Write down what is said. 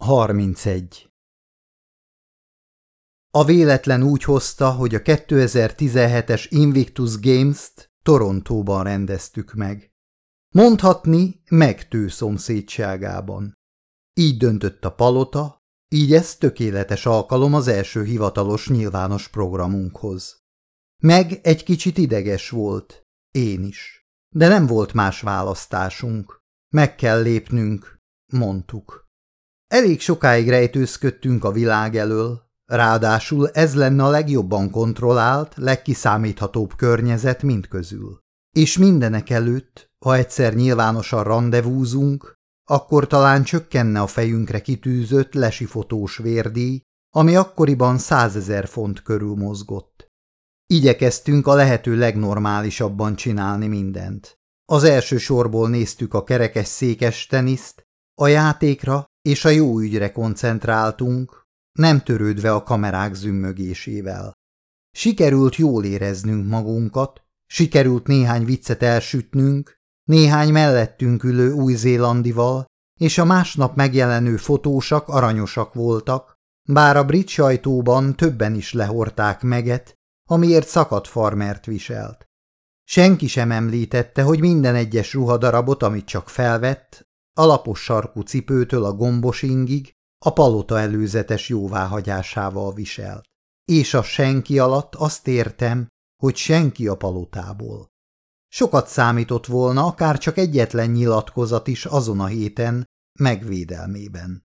31. A véletlen úgy hozta, hogy a 2017-es Invictus Games-t Torontóban rendeztük meg. Mondhatni megtő szomszédságában. Így döntött a palota, így ez tökéletes alkalom az első hivatalos nyilvános programunkhoz. Meg egy kicsit ideges volt, én is. De nem volt más választásunk. Meg kell lépnünk, mondtuk. Elég sokáig rejtőzködtünk a világ elől, ráadásul ez lenne a legjobban kontrollált, legkiszámíthatóbb környezet mindközül. És mindenek előtt, ha egyszer nyilvánosan rendezvúzunk, akkor talán csökkenne a fejünkre kitűzött lesifotós vérdíj, ami akkoriban százezer font körül mozgott. Igyekeztünk a lehető legnormálisabban csinálni mindent. Az első sorból néztük a kerekes székes teniszt, a játékra és a jó ügyre koncentráltunk, nem törődve a kamerák zümmögésével. Sikerült jól éreznünk magunkat, sikerült néhány viccet elsütnünk, néhány mellettünk ülő új-zélandival, és a másnap megjelenő fotósak aranyosak voltak, bár a brit sajtóban többen is lehorták meget, amiért szakadt farmert viselt. Senki sem említette, hogy minden egyes ruhadarabot, amit csak felvett, alapos sarkú cipőtől a gombos ingig, a palota előzetes jóváhagyásával viselt. És a senki alatt azt értem, hogy senki a palotából. Sokat számított volna akár csak egyetlen nyilatkozat is azon a héten megvédelmében.